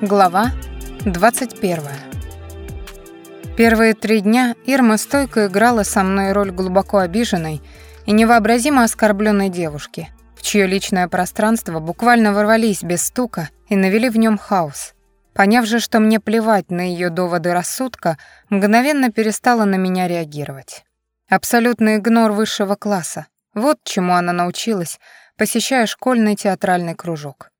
Глава 21. Первые три дня Ирма стойко играла со мной роль глубоко обиженной и невообразимо оскорбленной девушки, в чье личное пространство буквально ворвались без стука и навели в нем хаос. Поняв же, что мне плевать на ее доводы рассудка, мгновенно перестала на меня реагировать. Абсолютный игнор высшего класса. Вот чему она научилась, посещая школьный театральный кружок.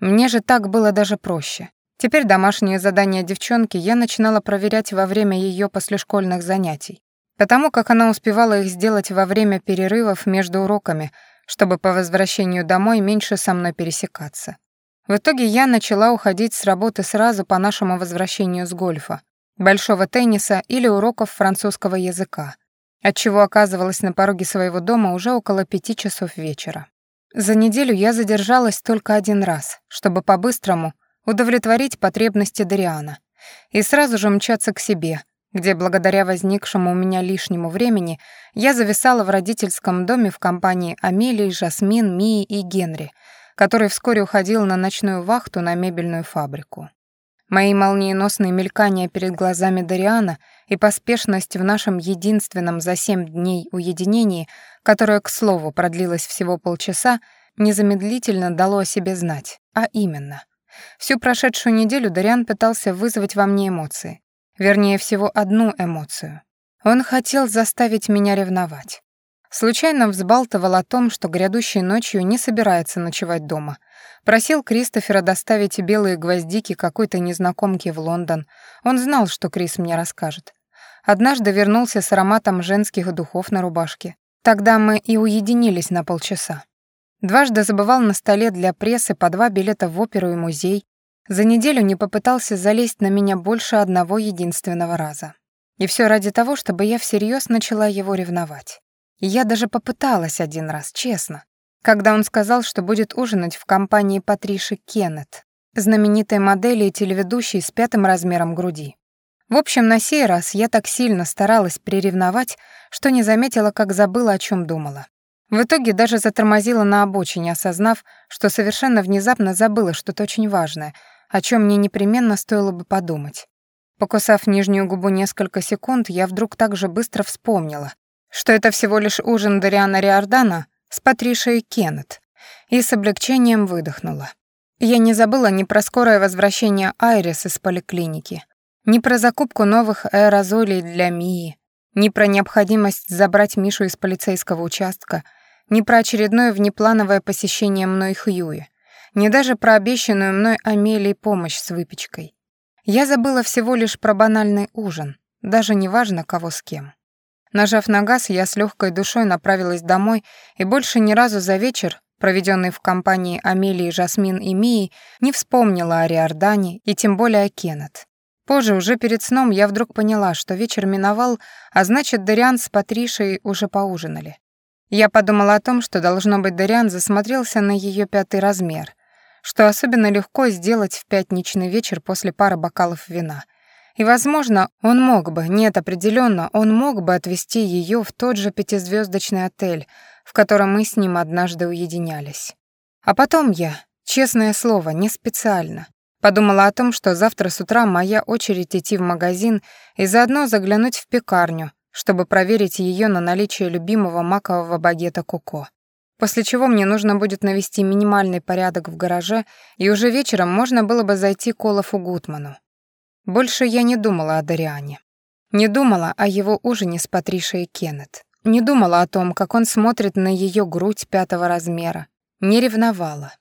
Мне же так было даже проще. Теперь домашние задания девчонки я начинала проверять во время ее послешкольных занятий, потому как она успевала их сделать во время перерывов между уроками, чтобы по возвращению домой меньше со мной пересекаться. В итоге я начала уходить с работы сразу по нашему возвращению с гольфа, большого тенниса или уроков французского языка, отчего оказывалась на пороге своего дома уже около пяти часов вечера. За неделю я задержалась только один раз, чтобы по-быстрому удовлетворить потребности Дариана и сразу же мчаться к себе, где благодаря возникшему у меня лишнему времени я зависала в родительском доме в компании Амелии, Жасмин, Мии и Генри, который вскоре уходил на ночную вахту на мебельную фабрику. Мои молниеносные мелькания перед глазами Дариана и поспешность в нашем единственном за семь дней уединении, которое, к слову, продлилось всего полчаса, незамедлительно дало о себе знать, а именно. Всю прошедшую неделю Дариан пытался вызвать во мне эмоции. Вернее всего, одну эмоцию. Он хотел заставить меня ревновать. Случайно взбалтывал о том, что грядущей ночью не собирается ночевать дома. Просил Кристофера доставить белые гвоздики какой-то незнакомке в Лондон. Он знал, что Крис мне расскажет. Однажды вернулся с ароматом женских духов на рубашке. Тогда мы и уединились на полчаса. Дважды забывал на столе для прессы по два билета в оперу и музей. За неделю не попытался залезть на меня больше одного единственного раза. И все ради того, чтобы я всерьез начала его ревновать. И я даже попыталась один раз, честно, когда он сказал, что будет ужинать в компании Патриши Кеннет, знаменитой модели и телеведущей с пятым размером груди. В общем, на сей раз я так сильно старалась приревновать, что не заметила, как забыла, о чем думала. В итоге даже затормозила на обочине, осознав, что совершенно внезапно забыла что-то очень важное, о чем мне непременно стоило бы подумать. Покусав нижнюю губу несколько секунд, я вдруг так же быстро вспомнила, что это всего лишь ужин Дариана Риордана с Патришей Кеннет, и с облегчением выдохнула. Я не забыла ни про скорое возвращение Айрис из поликлиники, ни про закупку новых аэрозолей для Мии, ни про необходимость забрать Мишу из полицейского участка, ни про очередное внеплановое посещение мной Хьюи, ни даже про обещанную мной Амелии помощь с выпечкой. Я забыла всего лишь про банальный ужин, даже неважно, кого с кем. Нажав на газ, я с легкой душой направилась домой и больше ни разу за вечер, проведенный в компании Амелии, Жасмин и Мии, не вспомнила о Риордане и тем более о Кеннет. Позже, уже перед сном, я вдруг поняла, что вечер миновал, а значит, Дариан с Патришей уже поужинали. Я подумала о том, что, должно быть, Дариан засмотрелся на ее пятый размер, что особенно легко сделать в пятничный вечер после пары бокалов вина — и, возможно, он мог бы, нет, определенно, он мог бы отвезти ее в тот же пятизвездочный отель, в котором мы с ним однажды уединялись. А потом я, честное слово, не специально, подумала о том, что завтра с утра моя очередь идти в магазин и заодно заглянуть в пекарню, чтобы проверить ее на наличие любимого макового багета Коко. После чего мне нужно будет навести минимальный порядок в гараже, и уже вечером можно было бы зайти к Олафу Гутману. Больше я не думала о Дариане. Не думала о его ужине с Патришей Кеннет. Не думала о том, как он смотрит на ее грудь пятого размера. Не ревновала.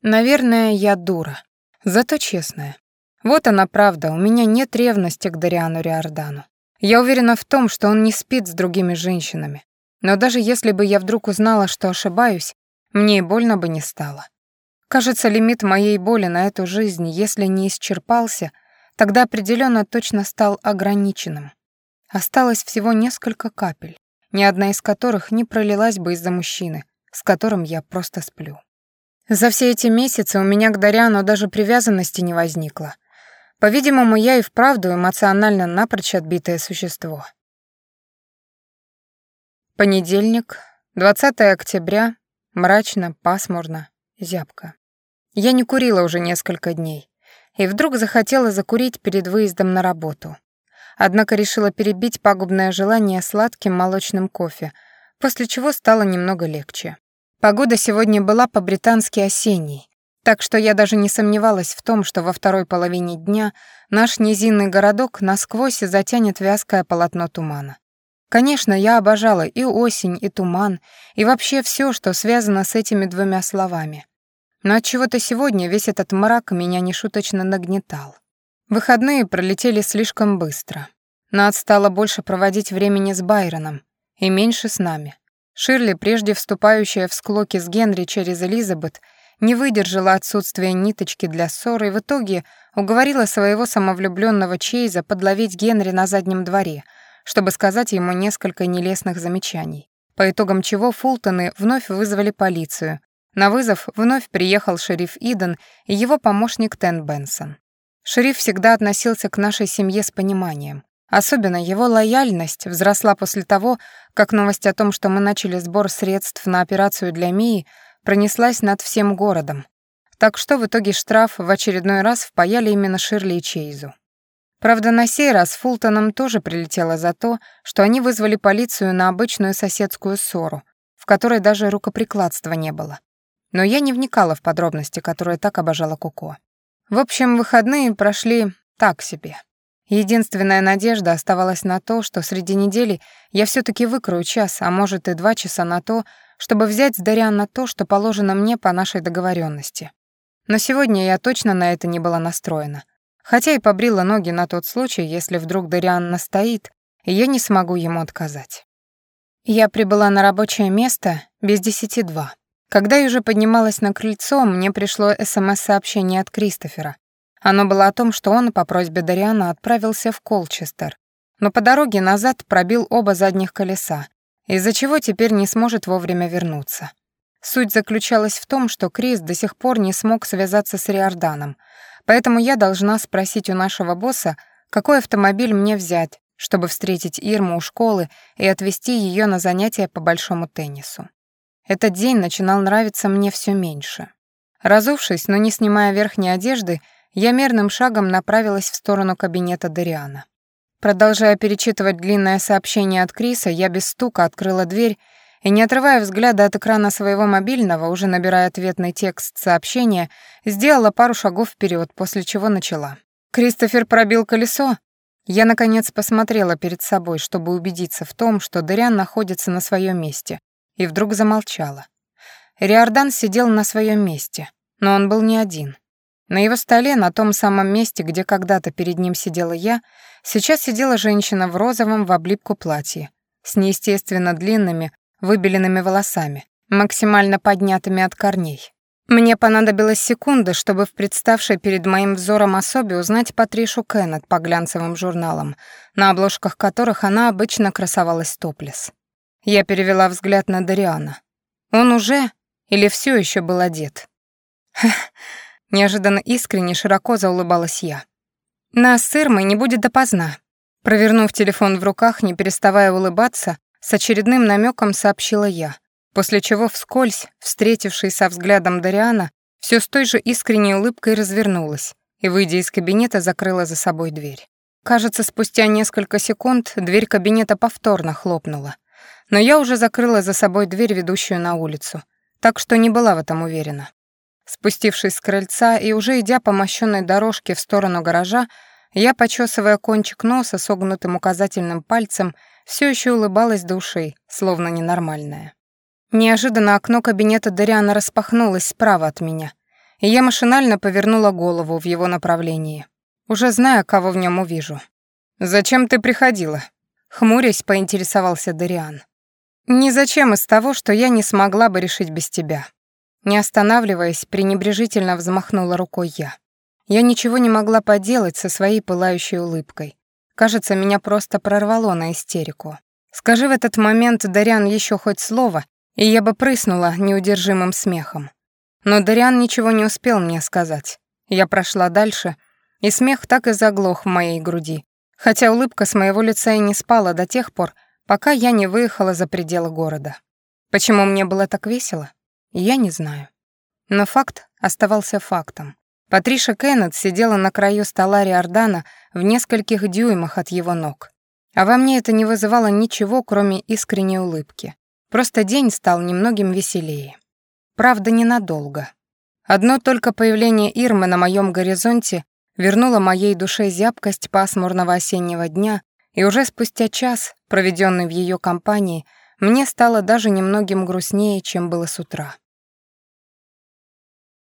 Наверное, я дура. Зато честная. Вот она правда, у меня нет ревности к Дариану Риордану. Я уверена в том, что он не спит с другими женщинами. Но даже если бы я вдруг узнала, что ошибаюсь, мне и больно бы не стало. Кажется, лимит моей боли на эту жизнь, если не исчерпался — Тогда определенно точно стал ограниченным. Осталось всего несколько капель, ни одна из которых не пролилась бы из-за мужчины, с которым я просто сплю. За все эти месяцы у меня к Дариану даже привязанности не возникло. По-видимому, я и вправду эмоционально напрочь отбитое существо. Понедельник, 20 октября, мрачно, пасмурно, зябко. Я не курила уже несколько дней. и вдруг захотела закурить перед выездом на работу. Однако решила перебить пагубное желание сладким молочным кофе, после чего стало немного легче. Погода сегодня была по-британски осенней, так что я даже не сомневалась в том, что во второй половине дня наш низинный городок насквозь затянет вязкое полотно тумана. Конечно, я обожала и осень, и туман, и вообще все, что связано с этими двумя словами. Но от чего то сегодня весь этот мрак меня нешуточно нагнетал. Выходные пролетели слишком быстро. Над стало больше проводить времени с Байроном и меньше с нами. Ширли, прежде вступающая в склоки с Генри через Элизабет, не выдержала отсутствия ниточки для ссоры и в итоге уговорила своего самовлюбленного Чейза подловить Генри на заднем дворе, чтобы сказать ему несколько нелестных замечаний, по итогам чего Фултоны вновь вызвали полицию. На вызов вновь приехал шериф Иден и его помощник Тен Бенсон. Шериф всегда относился к нашей семье с пониманием. Особенно его лояльность взросла после того, как новость о том, что мы начали сбор средств на операцию для Мии, пронеслась над всем городом. Так что в итоге штраф в очередной раз впаяли именно Ширли и Чейзу. Правда, на сей раз Фултонам тоже прилетело за то, что они вызвали полицию на обычную соседскую ссору, в которой даже рукоприкладства не было. Но я не вникала в подробности, которые так обожала Куко. В общем, выходные прошли так себе. Единственная надежда оставалась на то, что среди недели я все таки выкрою час, а может и два часа на то, чтобы взять с Дариана то, что положено мне по нашей договоренности. Но сегодня я точно на это не была настроена. Хотя и побрила ноги на тот случай, если вдруг Дариан настоит, я не смогу ему отказать. Я прибыла на рабочее место без десяти два. Когда я уже поднималась на крыльцо, мне пришло СМС-сообщение от Кристофера. Оно было о том, что он по просьбе Дариана отправился в Колчестер, но по дороге назад пробил оба задних колеса, из-за чего теперь не сможет вовремя вернуться. Суть заключалась в том, что Крис до сих пор не смог связаться с Риорданом, поэтому я должна спросить у нашего босса, какой автомобиль мне взять, чтобы встретить Ирму у школы и отвезти ее на занятия по большому теннису. Этот день начинал нравиться мне все меньше. Разувшись, но не снимая верхней одежды, я мерным шагом направилась в сторону кабинета Дариана. Продолжая перечитывать длинное сообщение от Криса, я без стука открыла дверь и, не отрывая взгляда от экрана своего мобильного, уже набирая ответный текст сообщения, сделала пару шагов вперед, после чего начала. «Кристофер пробил колесо?» Я, наконец, посмотрела перед собой, чтобы убедиться в том, что Дариан находится на своем месте, и вдруг замолчала. Риордан сидел на своем месте, но он был не один. На его столе, на том самом месте, где когда-то перед ним сидела я, сейчас сидела женщина в розовом в облипку платье, с неестественно длинными, выбеленными волосами, максимально поднятыми от корней. Мне понадобилась секунда, чтобы в представшей перед моим взором особе узнать Патришу Кеннет по глянцевым журналам, на обложках которых она обычно красовалась топлес. Я перевела взгляд на Дариана. Он уже или все еще был одет? Неожиданно искренне широко заулыбалась я. Нас с Ирмой не будет допоздна. Провернув телефон в руках, не переставая улыбаться, с очередным намеком сообщила я, после чего вскользь, встретившись со взглядом Дариана, все с той же искренней улыбкой развернулась и, выйдя из кабинета, закрыла за собой дверь. Кажется, спустя несколько секунд дверь кабинета повторно хлопнула — но я уже закрыла за собой дверь, ведущую на улицу, так что не была в этом уверена. Спустившись с крыльца и уже идя по мощенной дорожке в сторону гаража, я, почесывая кончик носа согнутым указательным пальцем, все еще улыбалась до словно ненормальная. Неожиданно окно кабинета Дариана распахнулось справа от меня, и я машинально повернула голову в его направлении, уже зная, кого в нем увижу. «Зачем ты приходила?» Хмурясь, поинтересовался Дариан. «Ни зачем из того, что я не смогла бы решить без тебя». Не останавливаясь, пренебрежительно взмахнула рукой я. Я ничего не могла поделать со своей пылающей улыбкой. Кажется, меня просто прорвало на истерику. Скажи в этот момент Дариан еще хоть слово, и я бы прыснула неудержимым смехом. Но Дариан ничего не успел мне сказать. Я прошла дальше, и смех так и заглох в моей груди, хотя улыбка с моего лица и не спала до тех пор, пока я не выехала за пределы города. Почему мне было так весело? Я не знаю. Но факт оставался фактом. Патриша Кеннет сидела на краю стола Риордана в нескольких дюймах от его ног. А во мне это не вызывало ничего, кроме искренней улыбки. Просто день стал немногим веселее. Правда, ненадолго. Одно только появление Ирмы на моем горизонте вернуло моей душе зябкость пасмурного осеннего дня, и уже спустя час, проведенный в ее компании, мне стало даже немногим грустнее, чем было с утра.